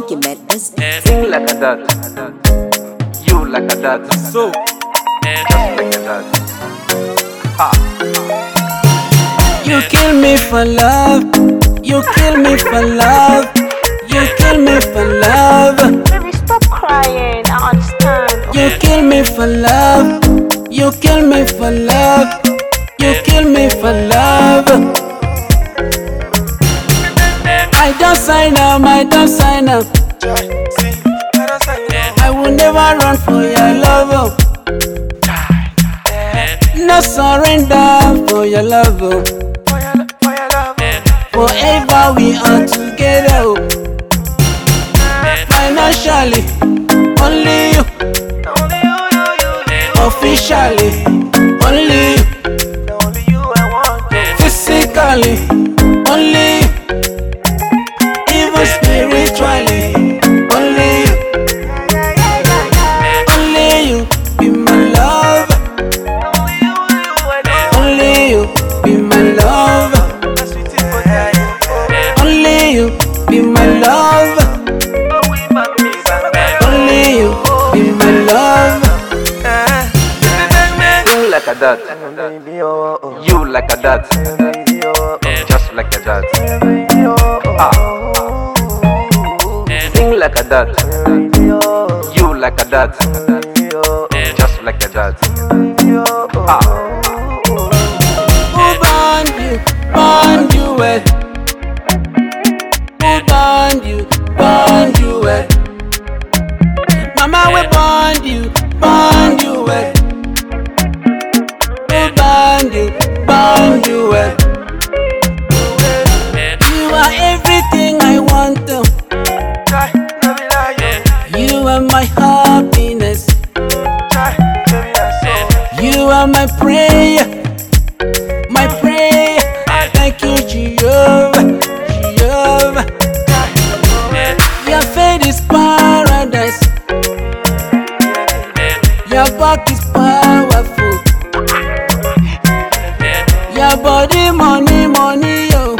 Funky man is Sing like a dad. You like a dad. So, Just like a dad. Ha. you kill me for love. You kill me for love. You kill me for love. Baby, stop crying. I understand. You kill me for love. You kill me for love. I don't sign up. I will never run for your love. oh. No surrender for your love. oh. Forever we are together. oh. Financially, only you. Officially, like a dad. You like a dad. Just like a dad. Ha. Sing like a dad. You like a dad. Just like a dad. Ha. Who bond you? Bond you well. You well. You are everything I want. You are my happiness. You are my prayer. My prayer. Thank you, Jehovah. Jehovah. Your faith is paradise. Your back is powerful. Your body, money, money, yo.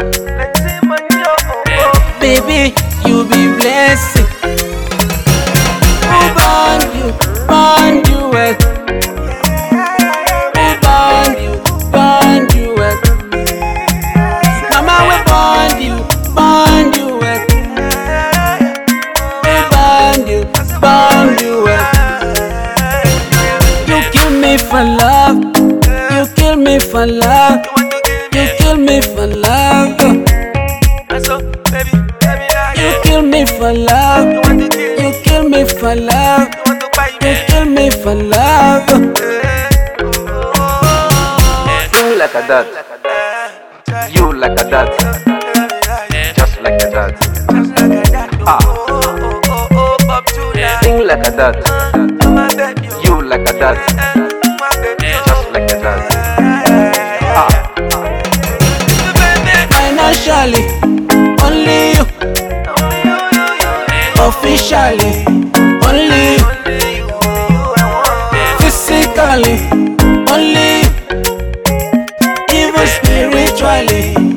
Baby, you be blessing. Who bond you, bond you well. Who bond you, bond you well. Mama, we bond you, bond you well. We bond you, bond you well. You kill me for love. You kill me for love. You kill me for love. You kill me for love. You kill me for love. You kill me for love. Sing like a dad. You like a dad. Just like a dad. Ah. Ha. Sing like a dad. You like a dad. Only. Physically, only. Even spiritually,